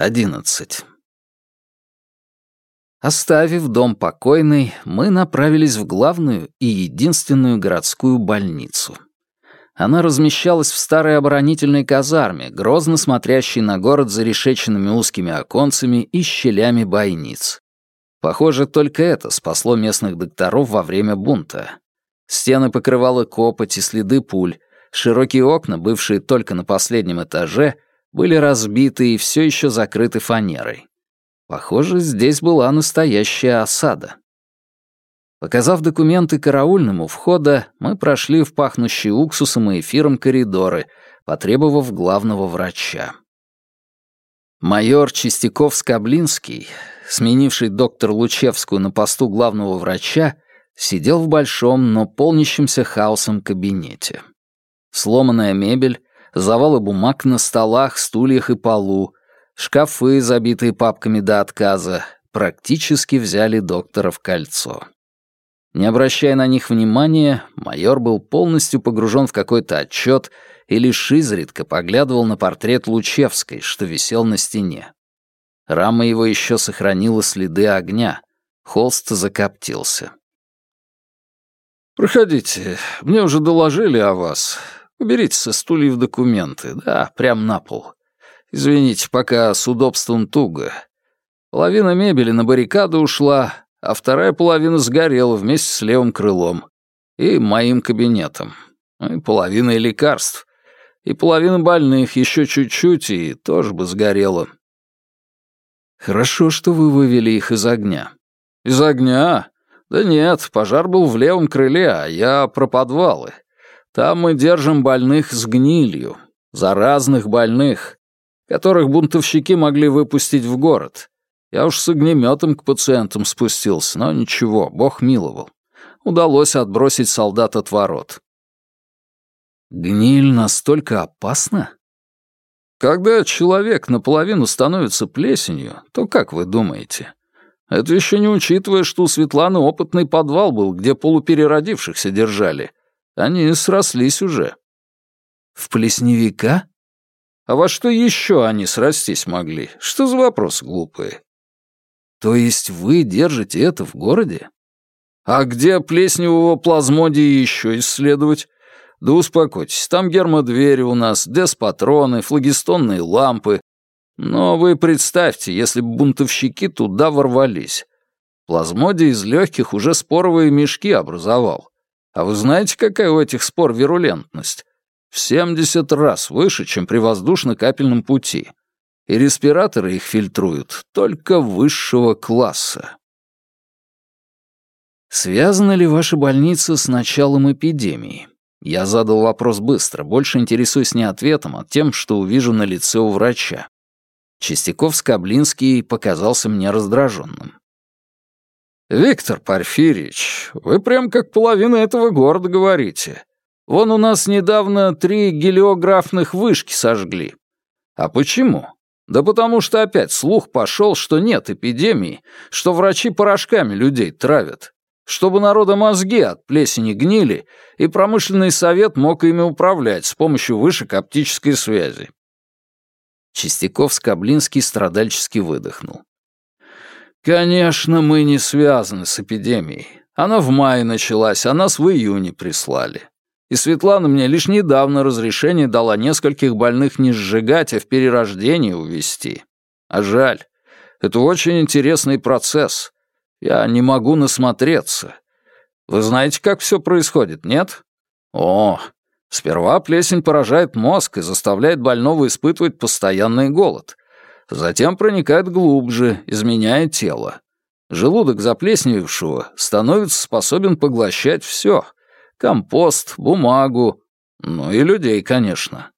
11. Оставив дом покойный, мы направились в главную и единственную городскую больницу. Она размещалась в старой оборонительной казарме, грозно смотрящей на город за решеченными узкими оконцами и щелями бойниц. Похоже, только это спасло местных докторов во время бунта. Стены покрывала копоть и следы пуль, широкие окна, бывшие только на последнем этаже — были разбиты и все еще закрыты фанерой. Похоже, здесь была настоящая осада. Показав документы караульному входа, мы прошли в пахнущие уксусом и эфиром коридоры, потребовав главного врача. Майор Чистяков-Скоблинский, сменивший доктор Лучевскую на посту главного врача, сидел в большом, но полнящемся хаосом кабинете. Сломанная мебель, завалы бумаг на столах, стульях и полу, шкафы, забитые папками до отказа, практически взяли доктора в кольцо. Не обращая на них внимания, майор был полностью погружен в какой-то отчет и лишь изредка поглядывал на портрет Лучевской, что висел на стене. Рама его еще сохранила следы огня. Холст закоптился. «Проходите, мне уже доложили о вас. Уберите со стульев документы, да, прямо на пол. Извините, пока с удобством туго. Половина мебели на баррикаду ушла, а вторая половина сгорела вместе с левым крылом. И моим кабинетом. И половиной лекарств. И половина больных еще чуть-чуть, и тоже бы сгорела. Хорошо, что вы вывели их из огня. Из огня? Да нет, пожар был в левом крыле, а я про подвалы. Там мы держим больных с гнилью, заразных больных, которых бунтовщики могли выпустить в город. Я уж с огнеметом к пациентам спустился, но ничего, бог миловал. Удалось отбросить солдат от ворот. Гниль настолько опасна? Когда человек наполовину становится плесенью, то как вы думаете? Это еще не учитывая, что у Светланы опытный подвал был, где полупереродившихся держали, они срослись уже. В плесневика? А во что еще они срастись могли? Что за вопрос глупые? То есть вы держите это в городе? А где плесневого плазмодия еще исследовать? Да успокойтесь, там гермодвери у нас, деспатроны, флагистонные лампы. Но вы представьте, если бы бунтовщики туда ворвались. Плазмодий из легких уже споровые мешки образовал. А вы знаете, какая у этих спор вирулентность? В 70 раз выше, чем при воздушно-капельном пути. И респираторы их фильтруют только высшего класса. Связана ли ваша больница с началом эпидемии? Я задал вопрос быстро, больше интересуюсь не ответом, а тем, что увижу на лице у врача. Чистяков-Скоблинский показался мне раздраженным. «Виктор Порфирьевич, вы прям как половина этого города говорите. Вон у нас недавно три гелиографных вышки сожгли. А почему? Да потому что опять слух пошел, что нет эпидемии, что врачи порошками людей травят. Чтобы народа мозги от плесени гнили, и промышленный совет мог ими управлять с помощью вышек оптической связи. Чистяков-Скоблинский страдальчески выдохнул. «Конечно, мы не связаны с эпидемией. Она в мае началась, а нас в июне прислали. И Светлана мне лишь недавно разрешение дала нескольких больных не сжигать, а в перерождение увести. А жаль. Это очень интересный процесс. Я не могу насмотреться. Вы знаете, как все происходит, нет? О, сперва плесень поражает мозг и заставляет больного испытывать постоянный голод. Затем проникает глубже, изменяя тело. Желудок заплесневевшего становится способен поглощать все. Компост, бумагу, ну и людей, конечно.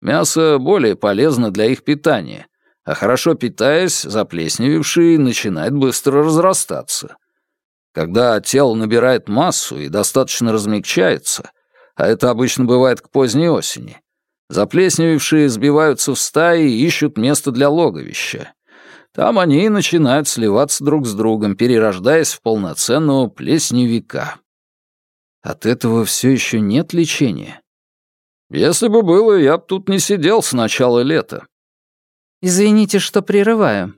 Мясо более полезно для их питания, а хорошо питаясь, заплесневевший начинает быстро разрастаться. Когда тело набирает массу и достаточно размягчается, а это обычно бывает к поздней осени, Заплесневевшие сбиваются в стаи и ищут место для логовища. Там они и начинают сливаться друг с другом, перерождаясь в полноценного плесневика. От этого все еще нет лечения? Если бы было, я б тут не сидел с начала лета. «Извините, что прерываю».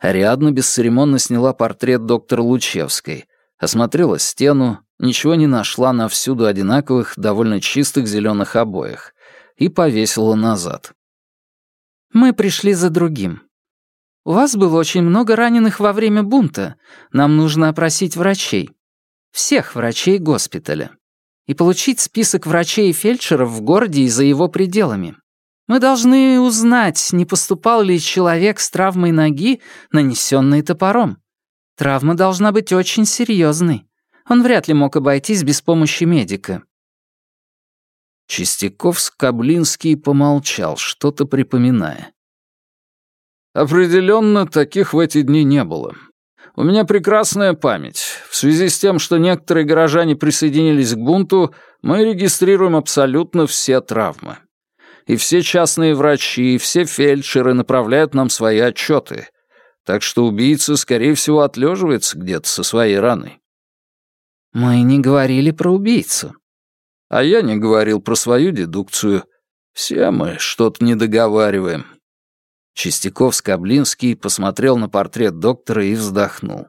Ариадна бесцеремонно сняла портрет доктора Лучевской, осмотрела стену, ничего не нашла на всюду одинаковых, довольно чистых зеленых обоях и повесила назад. «Мы пришли за другим. У вас было очень много раненых во время бунта. Нам нужно опросить врачей. Всех врачей госпиталя. И получить список врачей и фельдшеров в городе и за его пределами. Мы должны узнать, не поступал ли человек с травмой ноги, нанесенной топором. Травма должна быть очень серьезной. Он вряд ли мог обойтись без помощи медика. Чистяков Скоблинский помолчал, что-то припоминая. Определенно, таких в эти дни не было. У меня прекрасная память. В связи с тем, что некоторые горожане присоединились к бунту, мы регистрируем абсолютно все травмы и все частные врачи, и все фельдшеры направляют нам свои отчеты. Так что убийца, скорее всего, отлеживается где-то со своей раной. Мы не говорили про убийцу. А я не говорил про свою дедукцию. Все мы что-то не договариваем. Чистяков-Скоблинский посмотрел на портрет доктора и вздохнул.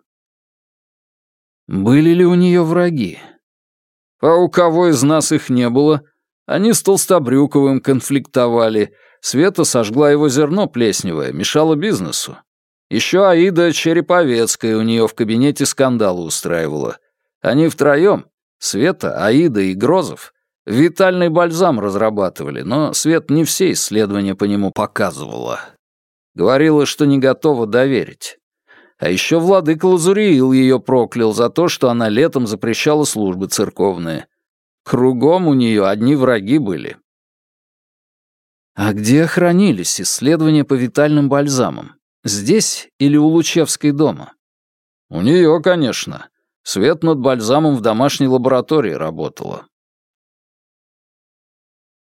Были ли у нее враги? А у кого из нас их не было? Они с Толстобрюковым конфликтовали. Света сожгла его зерно плесневое, мешала бизнесу. Еще Аида Череповецкая у нее в кабинете скандалы устраивала. Они втроем, Света, Аида и Грозов, витальный бальзам разрабатывали, но Свет не все исследования по нему показывала. Говорила, что не готова доверить. А еще владыка Лазуриил ее проклял за то, что она летом запрещала службы церковные. Кругом у нее одни враги были. А где хранились исследования по витальным бальзамам? Здесь или у Лучевской дома? У нее, конечно. Свет над бальзамом в домашней лаборатории работала.